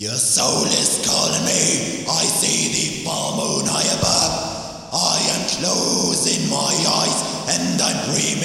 Your soul is calling me. I see the full moon high above. I am closing my eyes and I'm dreaming.